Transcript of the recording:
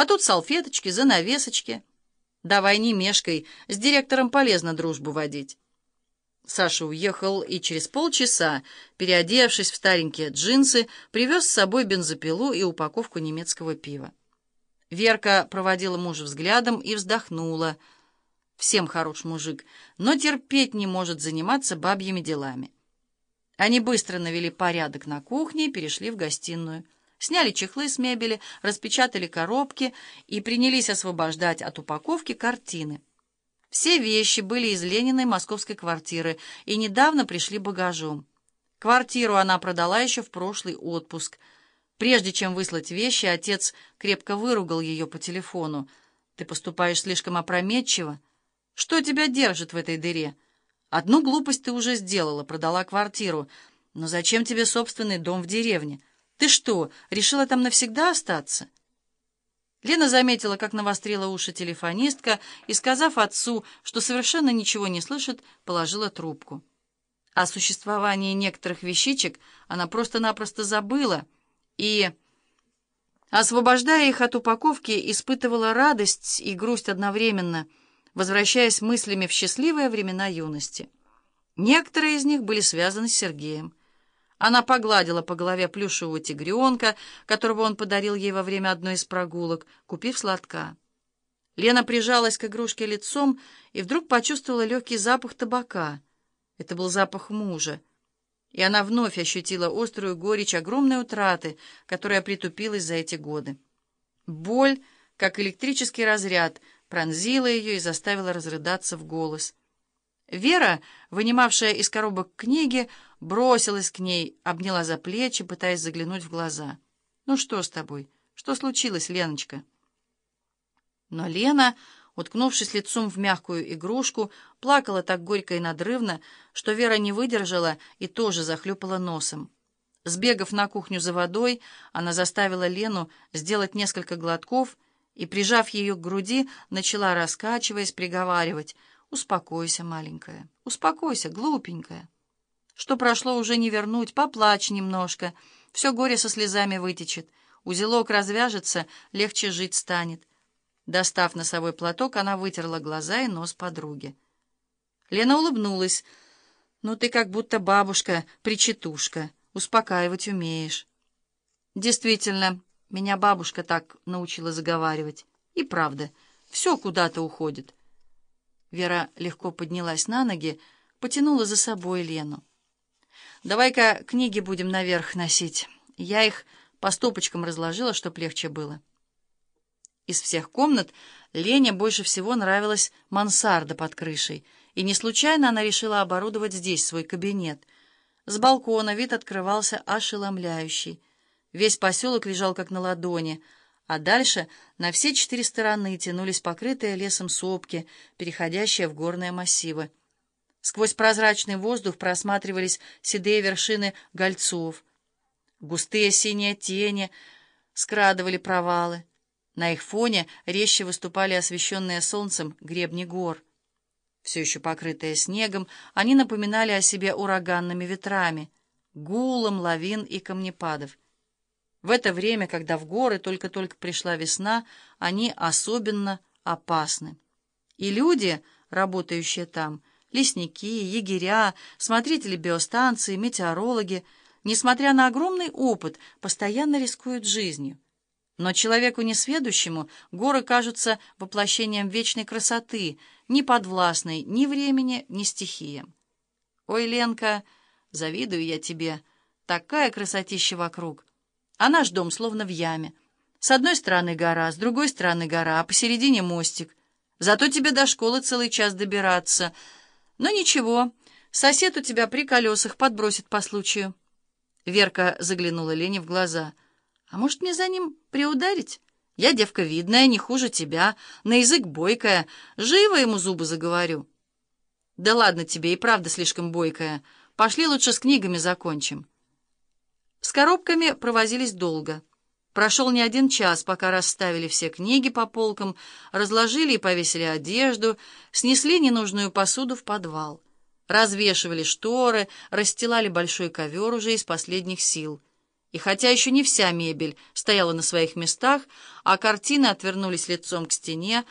А тут салфеточки, занавесочки. Давай не мешкой, с директором полезно дружбу водить. Саша уехал и через полчаса, переодевшись в старенькие джинсы, привез с собой бензопилу и упаковку немецкого пива. Верка проводила мужа взглядом и вздохнула. Всем хорош мужик, но терпеть не может заниматься бабьими делами. Они быстро навели порядок на кухне и перешли в гостиную. Сняли чехлы с мебели, распечатали коробки и принялись освобождать от упаковки картины. Все вещи были из Лениной московской квартиры и недавно пришли багажом. Квартиру она продала еще в прошлый отпуск. Прежде чем выслать вещи, отец крепко выругал ее по телефону. «Ты поступаешь слишком опрометчиво. Что тебя держит в этой дыре? Одну глупость ты уже сделала, продала квартиру. Но зачем тебе собственный дом в деревне? Ты что, решила там навсегда остаться?» Лена заметила, как навострила уши телефонистка, и, сказав отцу, что совершенно ничего не слышит, положила трубку. О существовании некоторых вещичек она просто-напросто забыла и, освобождая их от упаковки, испытывала радость и грусть одновременно, возвращаясь мыслями в счастливые времена юности. Некоторые из них были связаны с Сергеем. Она погладила по голове плюшевого тигренка, которого он подарил ей во время одной из прогулок, купив сладка. Лена прижалась к игрушке лицом и вдруг почувствовала легкий запах табака. Это был запах мужа. И она вновь ощутила острую горечь огромной утраты, которая притупилась за эти годы. Боль, как электрический разряд, пронзила ее и заставила разрыдаться в голос — Вера, вынимавшая из коробок книги, бросилась к ней, обняла за плечи, пытаясь заглянуть в глаза. «Ну что с тобой? Что случилось, Леночка?» Но Лена, уткнувшись лицом в мягкую игрушку, плакала так горько и надрывно, что Вера не выдержала и тоже захлюпала носом. Сбегав на кухню за водой, она заставила Лену сделать несколько глотков и, прижав ее к груди, начала, раскачиваясь, приговаривать — Успокойся, маленькая, успокойся, глупенькая. Что прошло, уже не вернуть, поплачь немножко. Все горе со слезами вытечет. Узелок развяжется, легче жить станет. Достав носовой платок, она вытерла глаза и нос подруги. Лена улыбнулась. «Ну ты как будто бабушка, причитушка, успокаивать умеешь». «Действительно, меня бабушка так научила заговаривать. И правда, все куда-то уходит». Вера легко поднялась на ноги, потянула за собой Лену. «Давай-ка книги будем наверх носить. Я их по стопочкам разложила, чтоб легче было». Из всех комнат Лене больше всего нравилась мансарда под крышей, и не случайно она решила оборудовать здесь свой кабинет. С балкона вид открывался ошеломляющий. Весь поселок лежал как на ладони — а дальше на все четыре стороны тянулись покрытые лесом сопки, переходящие в горные массивы. Сквозь прозрачный воздух просматривались седые вершины гольцов. Густые синие тени скрадывали провалы. На их фоне резче выступали освещенные солнцем гребни гор. Все еще покрытые снегом, они напоминали о себе ураганными ветрами, гулом лавин и камнепадов. В это время, когда в горы только-только пришла весна, они особенно опасны. И люди, работающие там, лесники, егеря, смотрители биостанции, метеорологи, несмотря на огромный опыт, постоянно рискуют жизнью. Но человеку несведущему горы кажутся воплощением вечной красоты, не подвластной ни времени, ни стихиям. «Ой, Ленка, завидую я тебе, такая красотища вокруг!» А наш дом словно в яме. С одной стороны гора, с другой стороны гора, а посередине мостик. Зато тебе до школы целый час добираться. Но ничего, сосед у тебя при колесах подбросит по случаю. Верка заглянула Лене в глаза. А может, мне за ним приударить? Я девка видная, не хуже тебя, на язык бойкая, живо ему зубы заговорю. Да ладно тебе, и правда слишком бойкая. Пошли лучше с книгами закончим. С коробками провозились долго. Прошел не один час, пока расставили все книги по полкам, разложили и повесили одежду, снесли ненужную посуду в подвал, развешивали шторы, расстилали большой ковер уже из последних сил. И хотя еще не вся мебель стояла на своих местах, а картины отвернулись лицом к стене,